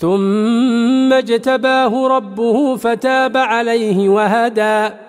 ثم اجتباه ربه فتاب عليه وهدى.